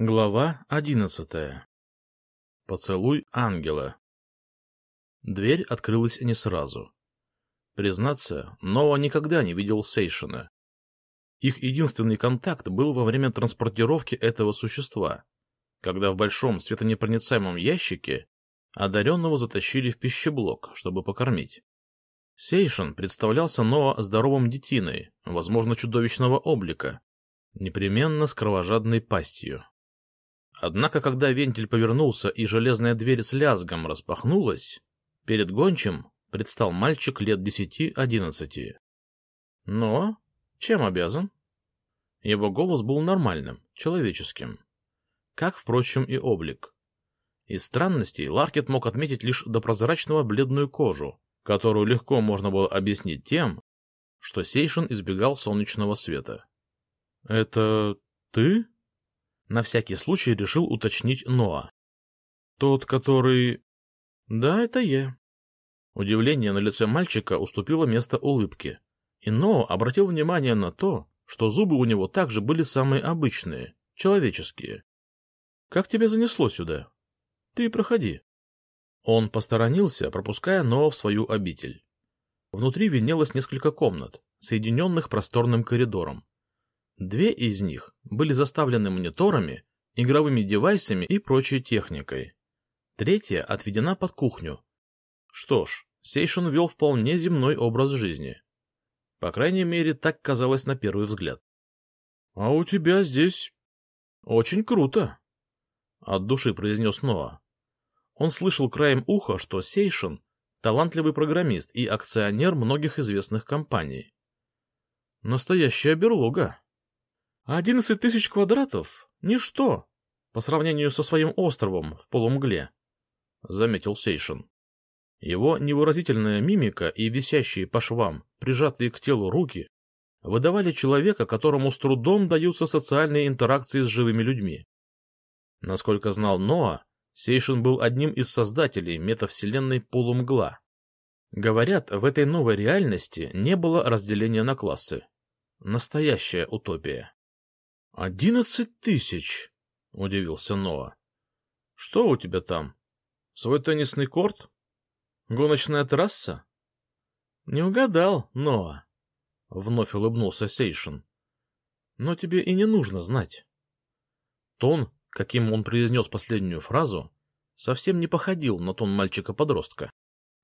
Глава одиннадцатая. Поцелуй ангела. Дверь открылась не сразу. Признаться, Ноа никогда не видел Сейшина. Их единственный контакт был во время транспортировки этого существа, когда в большом светонепроницаемом ящике одаренного затащили в пищеблок, чтобы покормить. Сейшин представлялся Ноа здоровым детиной, возможно, чудовищного облика, непременно с кровожадной пастью. Однако, когда вентиль повернулся и железная дверь с лязгом распахнулась, перед гончим предстал мальчик лет десяти-одиннадцати. Но чем обязан? Его голос был нормальным, человеческим. Как, впрочем, и облик. Из странностей Ларкет мог отметить лишь до прозрачного бледную кожу, которую легко можно было объяснить тем, что Сейшин избегал солнечного света. — Это ты? На всякий случай решил уточнить Ноа. Тот, который... Да, это я. Удивление на лице мальчика уступило место улыбке. И Ноа обратил внимание на то, что зубы у него также были самые обычные, человеческие. Как тебя занесло сюда? Ты проходи. Он посторонился, пропуская Ноа в свою обитель. Внутри виднелось несколько комнат, соединенных просторным коридором. Две из них были заставлены мониторами, игровыми девайсами и прочей техникой. Третья отведена под кухню. Что ж, Сейшин вел вполне земной образ жизни. По крайней мере, так казалось на первый взгляд. — А у тебя здесь очень круто, — от души произнес Ноа. Он слышал краем уха, что Сейшин — талантливый программист и акционер многих известных компаний. Настоящая берлога. Одиннадцать тысяч квадратов — ничто по сравнению со своим островом в полумгле, — заметил Сейшин. Его невыразительная мимика и висящие по швам, прижатые к телу руки, выдавали человека, которому с трудом даются социальные интеракции с живыми людьми. Насколько знал Ноа, Сейшин был одним из создателей метавселенной полумгла. Говорят, в этой новой реальности не было разделения на классы. Настоящая утопия. «Одиннадцать тысяч!» — удивился Ноа. «Что у тебя там? Свой теннисный корт? Гоночная трасса?» «Не угадал, Ноа», — вновь улыбнулся Сейшин. «Но тебе и не нужно знать». Тон, каким он произнес последнюю фразу, совсем не походил на тон мальчика-подростка.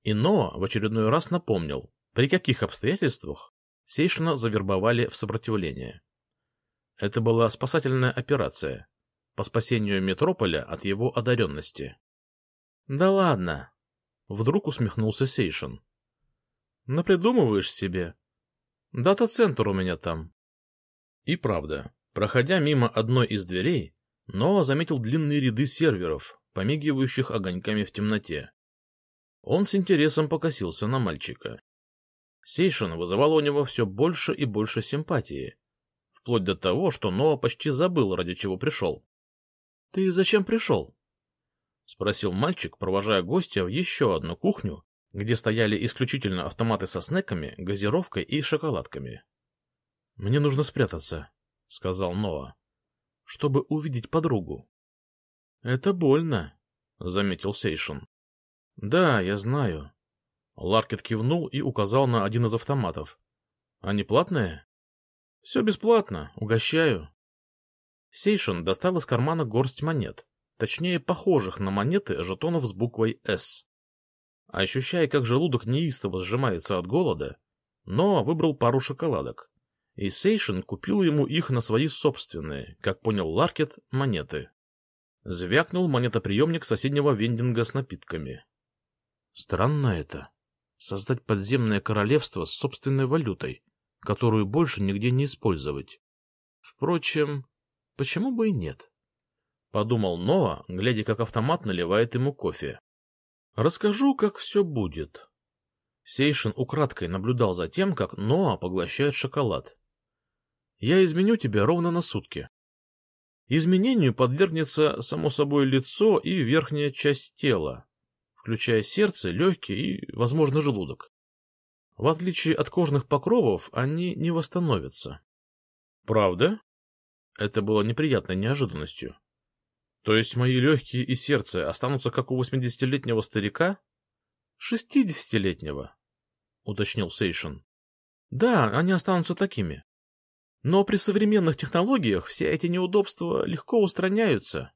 И Ноа в очередной раз напомнил, при каких обстоятельствах Сейшина завербовали в сопротивление. Это была спасательная операция по спасению Метрополя от его одаренности. — Да ладно! — вдруг усмехнулся Сейшин. — Напридумываешь себе. Дата-центр у меня там. И правда, проходя мимо одной из дверей, Ноа заметил длинные ряды серверов, помигивающих огоньками в темноте. Он с интересом покосился на мальчика. Сейшин вызывал у него все больше и больше симпатии, вплоть до того, что Ноа почти забыл, ради чего пришел. — Ты зачем пришел? — спросил мальчик, провожая гостя в еще одну кухню, где стояли исключительно автоматы со снеками, газировкой и шоколадками. — Мне нужно спрятаться, — сказал Ноа, — чтобы увидеть подругу. — Это больно, — заметил Сейшин. — Да, я знаю. Ларкет кивнул и указал на один из автоматов. — Они платные? Все бесплатно, угощаю. Сейшин достал из кармана горсть монет, точнее, похожих на монеты жетонов с буквой «С». Ощущая, как желудок неистово сжимается от голода, но выбрал пару шоколадок, и Сейшин купил ему их на свои собственные, как понял Ларкет, монеты. Звякнул монетоприемник соседнего вендинга с напитками. Странно это — создать подземное королевство с собственной валютой, которую больше нигде не использовать. Впрочем, почему бы и нет? Подумал Ноа, глядя, как автомат наливает ему кофе. Расскажу, как все будет. Сейшин украдкой наблюдал за тем, как Ноа поглощает шоколад. Я изменю тебя ровно на сутки. Изменению подвергнется, само собой, лицо и верхняя часть тела, включая сердце, легкие и, возможно, желудок. В отличие от кожных покровов, они не восстановятся. Правда? Это было неприятной неожиданностью. То есть мои легкие и сердце останутся как у восьмидесятилетнего старика? Шестидесятилетнего, уточнил Сейшин. Да, они останутся такими. Но при современных технологиях все эти неудобства легко устраняются.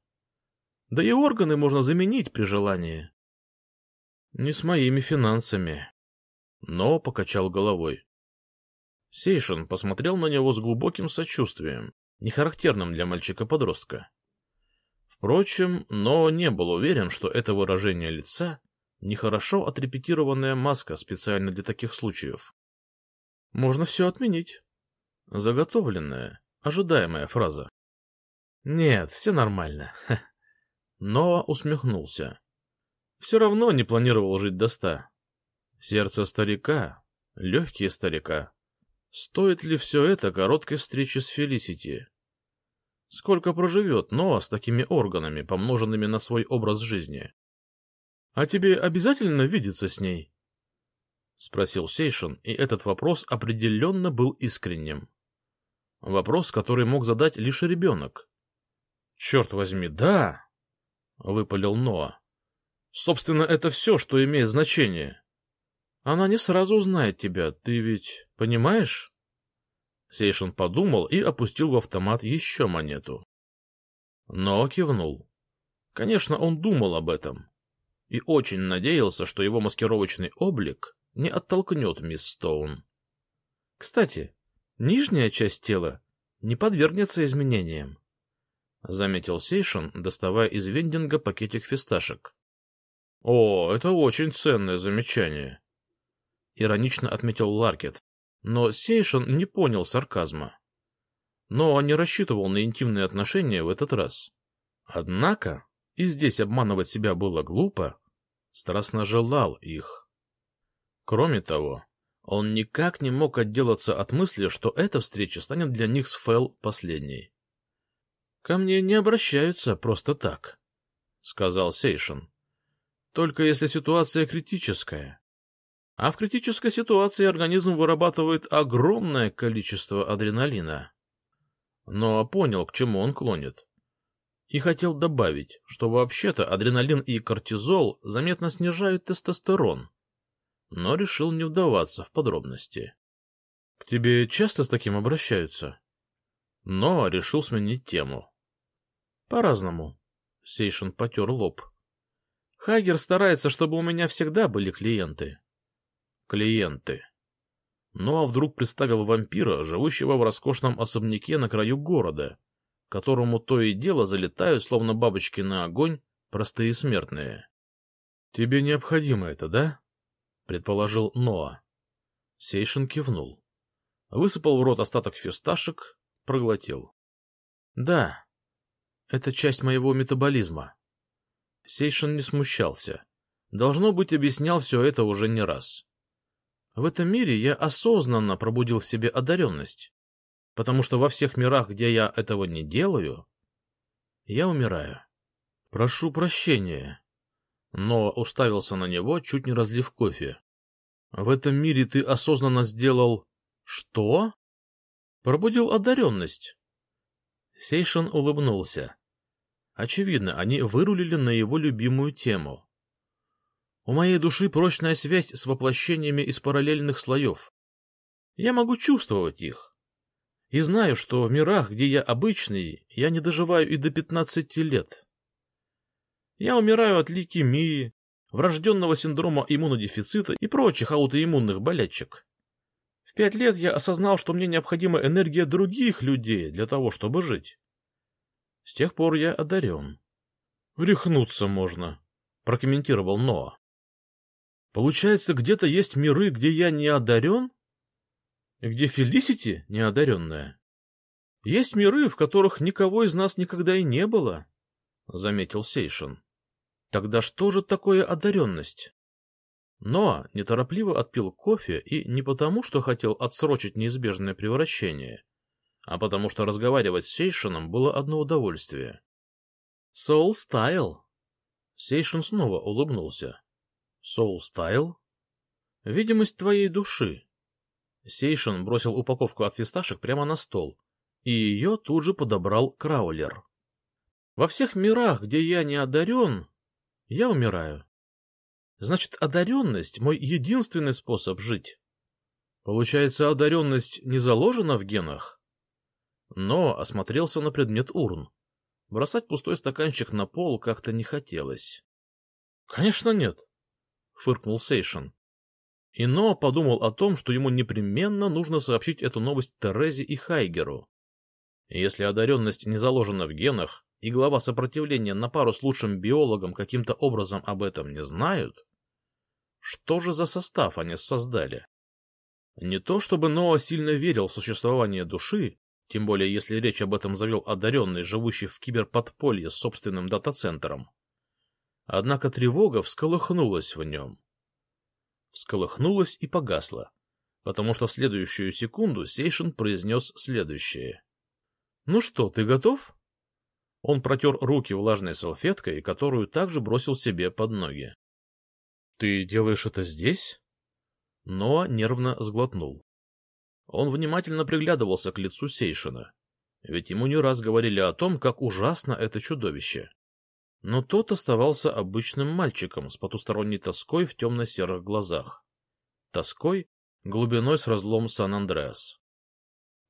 Да и органы можно заменить при желании. Не с моими финансами. Но покачал головой. Сейшин посмотрел на него с глубоким сочувствием, нехарактерным для мальчика-подростка. Впрочем, но не был уверен, что это выражение лица — нехорошо отрепетированная маска специально для таких случаев. Можно все отменить. Заготовленная, ожидаемая фраза. Нет, все нормально. Но усмехнулся. Все равно не планировал жить до ста. Сердце старика, легкие старика. Стоит ли все это короткой встречи с Фелисити? Сколько проживет Ноа с такими органами, помноженными на свой образ жизни? — А тебе обязательно видеться с ней? — спросил Сейшин, и этот вопрос определенно был искренним. Вопрос, который мог задать лишь ребенок. — Черт возьми, да! — выпалил Ноа. — Собственно, это все, что имеет значение. Она не сразу узнает тебя, ты ведь понимаешь? Сейшин подумал и опустил в автомат еще монету. Но кивнул. Конечно, он думал об этом. И очень надеялся, что его маскировочный облик не оттолкнет мисс Стоун. Кстати, нижняя часть тела не подвергнется изменениям, — заметил Сейшин, доставая из вендинга пакетик фисташек. — О, это очень ценное замечание, — иронично отметил Ларкет, но Сейшин не понял сарказма. Но не рассчитывал на интимные отношения в этот раз. Однако, и здесь обманывать себя было глупо, страстно желал их. Кроме того, он никак не мог отделаться от мысли, что эта встреча станет для них с Фэл последней. — Ко мне не обращаются просто так, — сказал Сейшин. — Только если ситуация критическая. А в критической ситуации организм вырабатывает огромное количество адреналина. Но понял, к чему он клонит. И хотел добавить, что вообще-то адреналин и кортизол заметно снижают тестостерон, но решил не вдаваться в подробности. — К тебе часто с таким обращаются? Но решил сменить тему. — По-разному. Сейшин потер лоб. Хагер старается, чтобы у меня всегда были клиенты клиенты. Ну а вдруг представил вампира, живущего в роскошном особняке на краю города, которому то и дело залетают, словно бабочки на огонь, простые смертные. — Тебе необходимо это, да? — предположил Ноа. Сейшин кивнул. Высыпал в рот остаток фисташек, проглотил. — Да, это часть моего метаболизма. Сейшин не смущался. Должно быть, объяснял все это уже не раз. В этом мире я осознанно пробудил в себе одаренность, потому что во всех мирах, где я этого не делаю, я умираю. Прошу прощения. Но уставился на него, чуть не разлив кофе. В этом мире ты осознанно сделал... Что? Пробудил одаренность. Сейшин улыбнулся. Очевидно, они вырулили на его любимую тему. У моей души прочная связь с воплощениями из параллельных слоев. Я могу чувствовать их. И знаю, что в мирах, где я обычный, я не доживаю и до пятнадцати лет. Я умираю от лейкемии, врожденного синдрома иммунодефицита и прочих аутоиммунных болячек. В пять лет я осознал, что мне необходима энергия других людей для того, чтобы жить. С тех пор я одарен. — Рехнуться можно, — прокомментировал Ноа. Получается, где-то есть миры, где я не одарен? И где Фелисити неодаренная? Есть миры, в которых никого из нас никогда и не было, — заметил Сейшин. Тогда что же такое одаренность? Но неторопливо отпил кофе и не потому, что хотел отсрочить неизбежное превращение, а потому что разговаривать с Сейшином было одно удовольствие. «Соул Стайл!» Сейшин снова улыбнулся. Соул Стайл? Видимость твоей души. Сейшин бросил упаковку от фисташек прямо на стол, и ее тут же подобрал Краулер. Во всех мирах, где я не одарен, я умираю. Значит, одаренность — мой единственный способ жить. Получается, одаренность не заложена в генах? Но осмотрелся на предмет урн. Бросать пустой стаканчик на пол как-то не хотелось. — Конечно, нет, — фыркнул Сейшин. Ино подумал о том, что ему непременно нужно сообщить эту новость Терезе и Хайгеру. Если одаренность не заложена в генах, и глава сопротивления на пару с лучшим биологом каким-то образом об этом не знают, что же за состав они создали? Не то чтобы Ноа сильно верил в существование души, тем более если речь об этом завел одаренный, живущий в киберподполье с собственным дата-центром. Однако тревога всколыхнулась в нем. Всколыхнулась и погасла, потому что в следующую секунду Сейшин произнес следующее. — Ну что, ты готов? Он протер руки влажной салфеткой, которую также бросил себе под ноги. — Ты делаешь это здесь? Но нервно сглотнул. Он внимательно приглядывался к лицу Сейшина, ведь ему не раз говорили о том, как ужасно это чудовище. Но тот оставался обычным мальчиком с потусторонней тоской в темно-серых глазах. Тоской глубиной с разлом Сан-Андреас.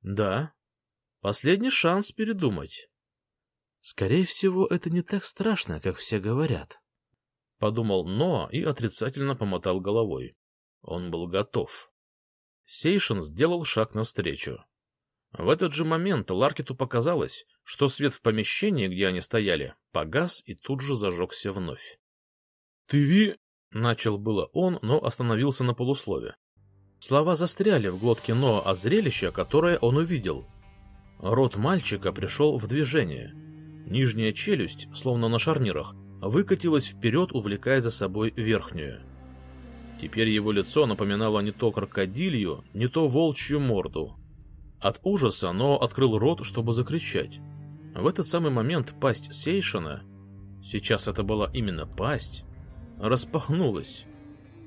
Да, последний шанс передумать. Скорее всего, это не так страшно, как все говорят. Подумал Ноа и отрицательно помотал головой. Он был готов. Сейшин сделал шаг навстречу. В этот же момент Ларкету показалось, что свет в помещении, где они стояли, погас и тут же зажегся вновь. — Ты ви... — начал было он, но остановился на полуслове. Слова застряли в глотке Ноа от зрелища, которое он увидел. Рот мальчика пришел в движение. Нижняя челюсть, словно на шарнирах, выкатилась вперед, увлекая за собой верхнюю. Теперь его лицо напоминало не то крокодилью, не то волчью морду. От ужаса Ноа открыл рот, чтобы закричать. В этот самый момент пасть Сейшина, сейчас это была именно пасть, распахнулась,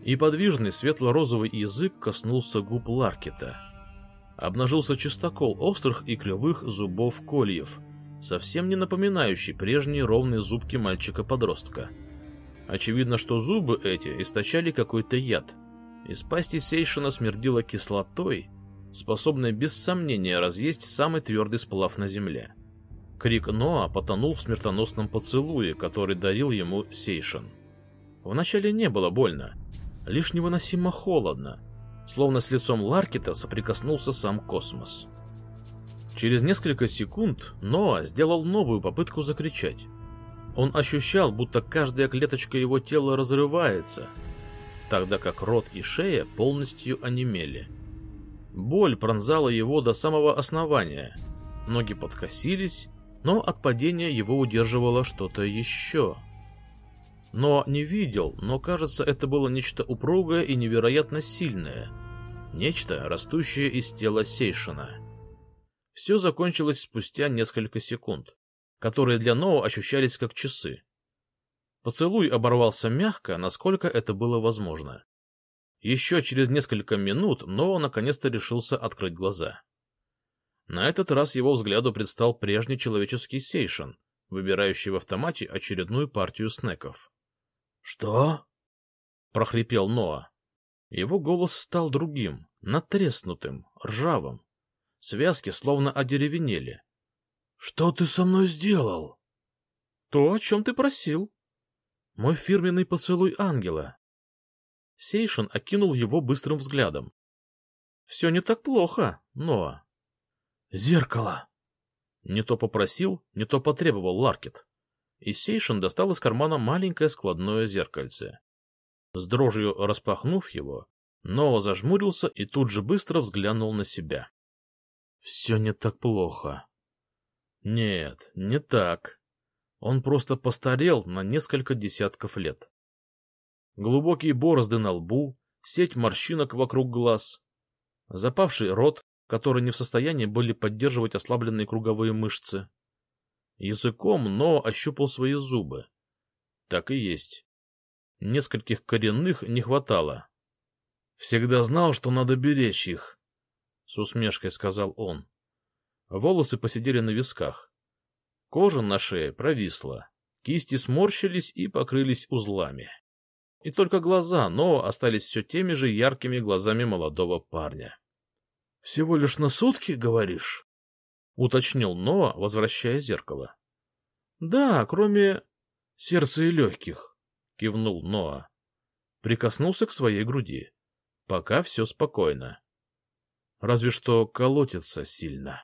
и подвижный светло-розовый язык коснулся губ Ларкета. Обнажился чистокол острых и кривых зубов кольев, совсем не напоминающий прежние ровные зубки мальчика-подростка. Очевидно, что зубы эти источали какой-то яд. Из пасти Сейшина смердило кислотой, способной без сомнения разъесть самый твердый сплав на земле. Крик Ноа потонул в смертоносном поцелуе, который дарил ему Сейшин. Вначале не было больно, лишь невыносимо холодно, словно с лицом Ларкета соприкоснулся сам космос. Через несколько секунд Ноа сделал новую попытку закричать. Он ощущал, будто каждая клеточка его тела разрывается, тогда как рот и шея полностью онемели. Боль пронзала его до самого основания, ноги подкосились, но от падения его удерживало что-то еще. Но не видел, но кажется, это было нечто упругое и невероятно сильное. Нечто, растущее из тела Сейшина. Все закончилось спустя несколько секунд которые для Ноу ощущались как часы. Поцелуй оборвался мягко, насколько это было возможно. Еще через несколько минут Ноу наконец-то решился открыть глаза. На этот раз его взгляду предстал прежний человеческий сейшен, выбирающий в автомате очередную партию снеков. — Что? — прохрипел Ноа. Его голос стал другим, натреснутым, ржавым. Связки словно одеревенели. Что ты со мной сделал? То, о чем ты просил. Мой фирменный поцелуй ангела. Сейшин окинул его быстрым взглядом. Все не так плохо, Ноа. Зеркало. Не то попросил, не то потребовал Ларкет. И Сейшин достал из кармана маленькое складное зеркальце. С дрожью распахнув его, Ноа зажмурился и тут же быстро взглянул на себя. Все не так плохо. Нет, не так. Он просто постарел на несколько десятков лет. Глубокие борозды на лбу, сеть морщинок вокруг глаз, запавший рот, который не в состоянии были поддерживать ослабленные круговые мышцы. Языком но ощупал свои зубы. Так и есть. Нескольких коренных не хватало. Всегда знал, что надо беречь их, — с усмешкой сказал он. Волосы посидели на висках. Кожа на шее провисла, кисти сморщились и покрылись узлами. И только глаза Ноа остались все теми же яркими глазами молодого парня. — Всего лишь на сутки, говоришь? — уточнил Ноа, возвращая зеркало. — Да, кроме сердца и легких, — кивнул Ноа. Прикоснулся к своей груди. Пока все спокойно. Разве что колотится сильно.